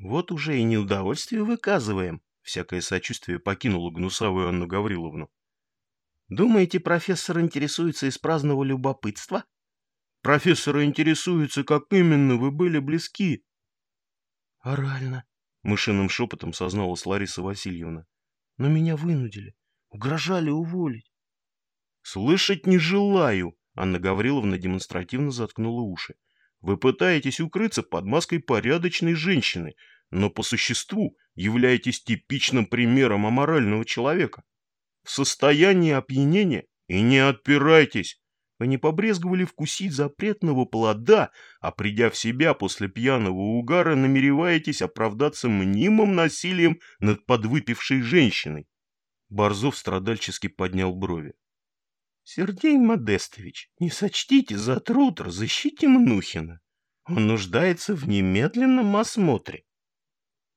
Вот уже и неудовольствие выказываем. Всякое сочувствие покинуло гнусавую Анну Гавриловну. Думаете, профессор интересуется из праздного любопытства? Профессор интересуется, как именно вы были близки. Орально, мышиным шепотом созналась Лариса Васильевна. Но меня вынудили, угрожали уволить. Слышать не желаю, Анна Гавриловна демонстративно заткнула уши. Вы пытаетесь укрыться под маской порядочной женщины, но по существу являетесь типичным примером аморального человека. В состоянии опьянения и не отпирайтесь. Вы не побрезговали вкусить запретного плода, а придя в себя после пьяного угара, намереваетесь оправдаться мнимым насилием над подвыпившей женщиной. Борзов страдальчески поднял брови. Сергей Модестович, не сочтите за труд, разыщите Мнухина. Он нуждается в немедленном осмотре.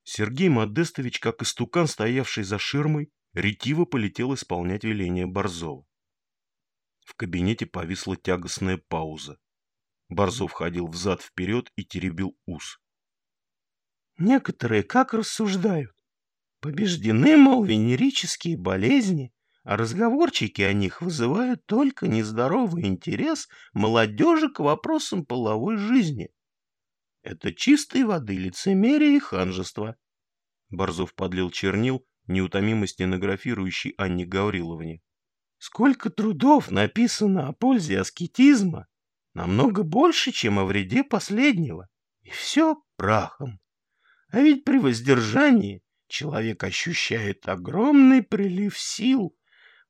Сергей Модестович, как истукан, стоявший за ширмой, ретиво полетел исполнять веление Борзова. В кабинете повисла тягостная пауза. Борзов ходил взад-вперед и теребил ус. Некоторые как рассуждают? Побеждены, мол, венерические болезни, а разговорчики о них вызывают только нездоровый интерес молодежи к вопросам половой жизни. Это чистой воды лицемерие и ханжество. Борзов подлил чернил, неутомимо стенографирующий Анне Гавриловне. Сколько трудов написано о пользе аскетизма, намного больше, чем о вреде последнего. И все прахом. А ведь при воздержании человек ощущает огромный прилив сил,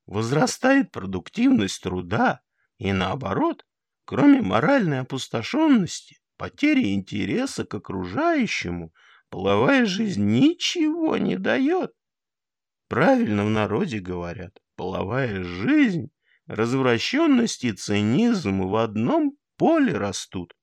возрастает продуктивность труда, и наоборот, кроме моральной опустошенности, потери интереса к окружающему, половая жизнь ничего не дает. Правильно в народе говорят, половая жизнь, развращенность и цинизм в одном поле растут.